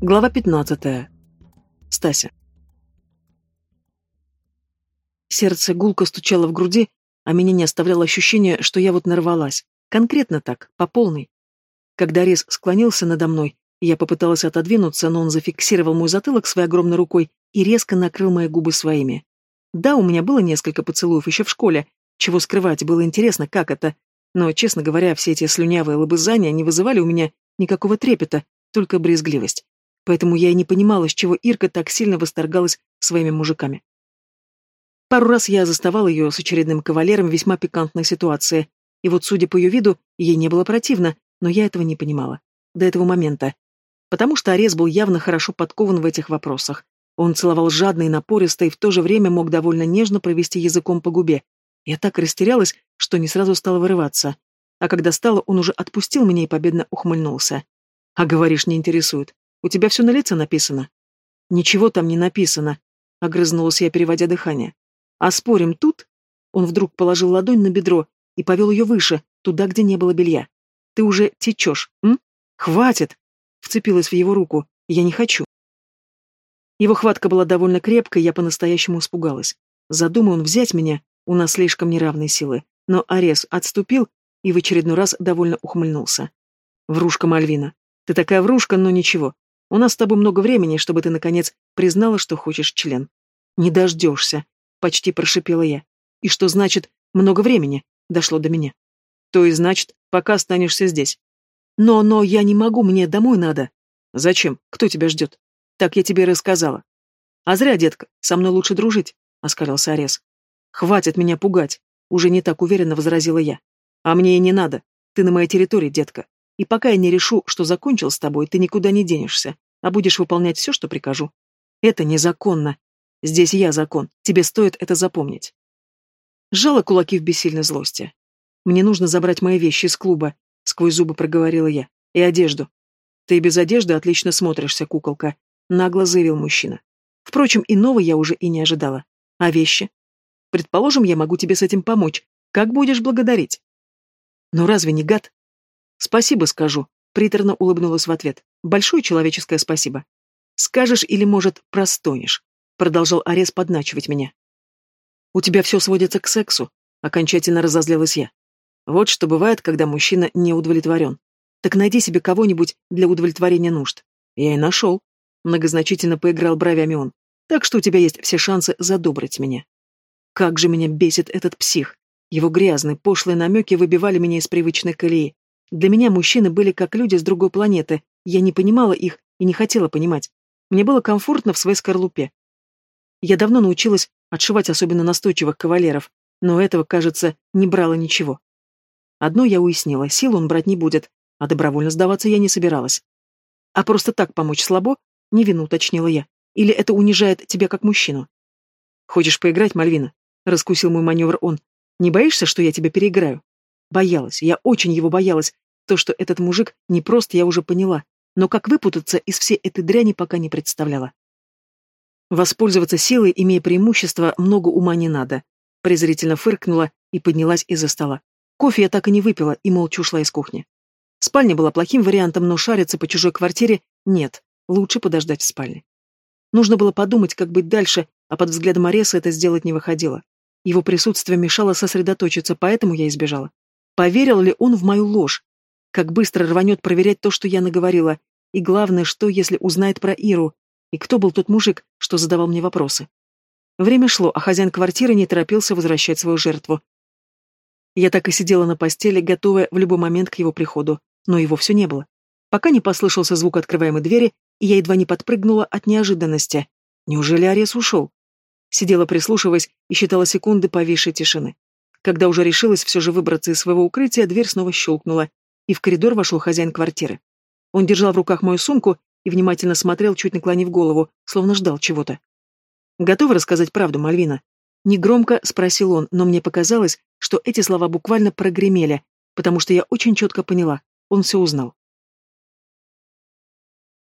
Глава 15. Стася. Сердце гулко стучало в груди, а меня не оставляло ощущение, что я вот нарвалась. Конкретно так, по полной. Когда Рез склонился надо мной, я попыталась отодвинуться, но он зафиксировал мой затылок своей огромной рукой и резко накрыл мои губы своими. Да, у меня было несколько поцелуев еще в школе, чего скрывать, было интересно, как это. Но, честно говоря, все эти слюнявые лобызания не вызывали у меня никакого трепета, только брезгливость поэтому я и не понимала, с чего Ирка так сильно восторгалась своими мужиками. Пару раз я заставала ее с очередным кавалером в весьма пикантной ситуации, и вот, судя по ее виду, ей не было противно, но я этого не понимала. До этого момента. Потому что Арес был явно хорошо подкован в этих вопросах. Он целовал жадно и напористо, и в то же время мог довольно нежно провести языком по губе. Я так растерялась, что не сразу стала вырываться. А когда стало, он уже отпустил меня и победно ухмыльнулся. А говоришь, не интересует. У тебя все на лице написано?» «Ничего там не написано», — огрызнулась я, переводя дыхание. «А спорим, тут?» Он вдруг положил ладонь на бедро и повел ее выше, туда, где не было белья. «Ты уже течешь, м? Хватит!» — вцепилась в его руку. «Я не хочу». Его хватка была довольно крепкой, я по-настоящему испугалась. Задумай он взять меня, у нас слишком неравные силы. Но Арес отступил и в очередной раз довольно ухмыльнулся. «Врушка Мальвина, ты такая врушка, но ничего. У нас с тобой много времени, чтобы ты, наконец, признала, что хочешь член. Не дождешься, почти прошипела я. И что значит «много времени»? Дошло до меня. То и значит, пока останешься здесь. Но, но я не могу, мне домой надо. Зачем? Кто тебя ждет? Так я тебе рассказала. А зря, детка, со мной лучше дружить, оскалился Арес. Хватит меня пугать, уже не так уверенно возразила я. А мне и не надо. Ты на моей территории, детка. И пока я не решу, что закончил с тобой, ты никуда не денешься, а будешь выполнять все, что прикажу. Это незаконно. Здесь я закон, тебе стоит это запомнить. Сжала кулаки в бессильной злости. Мне нужно забрать мои вещи из клуба, сквозь зубы проговорила я, и одежду. Ты без одежды отлично смотришься, куколка, нагло заявил мужчина. Впрочем, иного я уже и не ожидала. А вещи? Предположим, я могу тебе с этим помочь. Как будешь благодарить? Но разве не гад? «Спасибо скажу», — приторно улыбнулась в ответ. «Большое человеческое спасибо». «Скажешь или, может, простонешь», — продолжал Арес подначивать меня. «У тебя все сводится к сексу», — окончательно разозлилась я. «Вот что бывает, когда мужчина не удовлетворен. Так найди себе кого-нибудь для удовлетворения нужд». «Я и нашел», — многозначительно поиграл бровями он. «Так что у тебя есть все шансы задобрить меня». Как же меня бесит этот псих. Его грязные, пошлые намеки выбивали меня из привычной колеи. Для меня мужчины были как люди с другой планеты, я не понимала их и не хотела понимать. Мне было комфортно в своей скорлупе. Я давно научилась отшивать особенно настойчивых кавалеров, но этого, кажется, не брало ничего. Одно я уяснила, силу он брать не будет, а добровольно сдаваться я не собиралась. А просто так помочь слабо, не вину, уточнила я. Или это унижает тебя как мужчину? Хочешь поиграть, Мальвина? Раскусил мой маневр он. Не боишься, что я тебя переиграю? Боялась, я очень его боялась. То, что этот мужик не прост, я уже поняла. Но как выпутаться из всей этой дряни, пока не представляла. Воспользоваться силой, имея преимущество, много ума не надо. Презрительно фыркнула и поднялась из-за стола. Кофе я так и не выпила и молча ушла из кухни. Спальня была плохим вариантом, но шариться по чужой квартире нет. Лучше подождать в спальне. Нужно было подумать, как быть дальше, а под взглядом Ареса это сделать не выходило. Его присутствие мешало сосредоточиться, поэтому я избежала. Поверил ли он в мою ложь? Как быстро рванет проверять то, что я наговорила? И главное, что, если узнает про Иру? И кто был тот мужик, что задавал мне вопросы? Время шло, а хозяин квартиры не торопился возвращать свою жертву. Я так и сидела на постели, готовая в любой момент к его приходу, но его все не было. Пока не послышался звук открываемой двери, и я едва не подпрыгнула от неожиданности. Неужели Арес ушел? Сидела прислушиваясь и считала секунды повисшей тишины. Когда уже решилась все же выбраться из своего укрытия, дверь снова щелкнула, и в коридор вошел хозяин квартиры. Он держал в руках мою сумку и внимательно смотрел, чуть наклонив голову, словно ждал чего-то. «Готова рассказать правду, Мальвина?» Негромко спросил он, но мне показалось, что эти слова буквально прогремели, потому что я очень четко поняла, он все узнал.